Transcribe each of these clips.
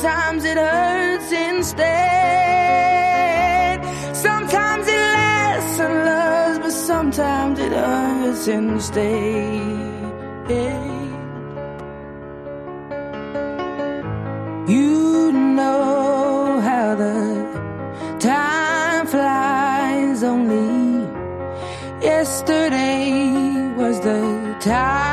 sometimes it hurts instead. Sometimes it lasts and loves, but sometimes it hurts instead. You know how the time flies only. Yesterday was the time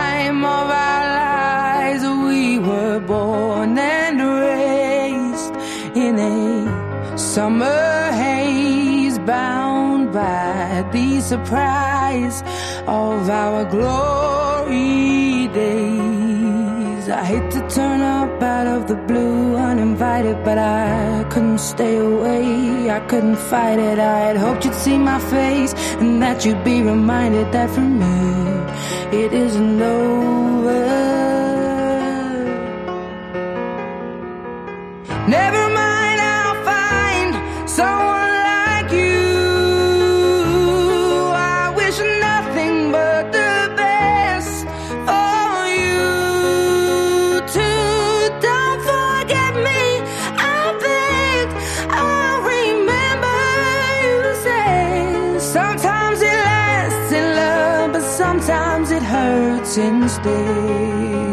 summer haze, bound by the surprise of our glory days. I hate to turn up out of the blue uninvited, but I couldn't stay away. I couldn't fight it. I had hoped you'd see my face and that you'd be reminded that for me it isn't sometimes it lasts in love, but sometimes it hurts instead.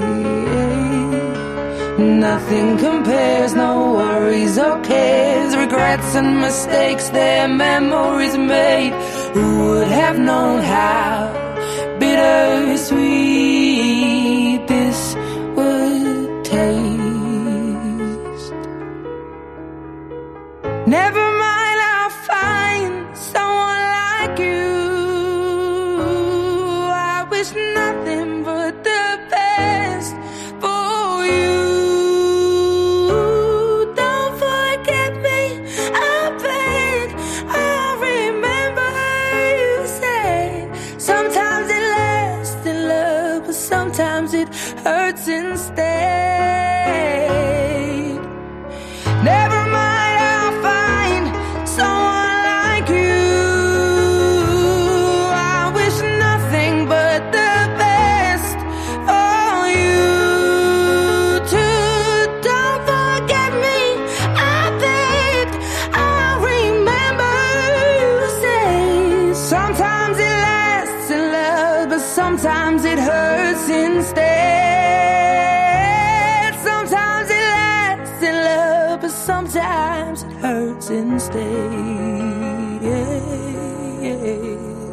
Nothing compares, no worries or cares, regrets and mistakes, they're memories made. Who would have known how bittersweet this would taste? Never sometimes it hurts instead. but sometimes it hurts instead. Sometimes it lasts in love, but sometimes it hurts instead. Yeah, yeah.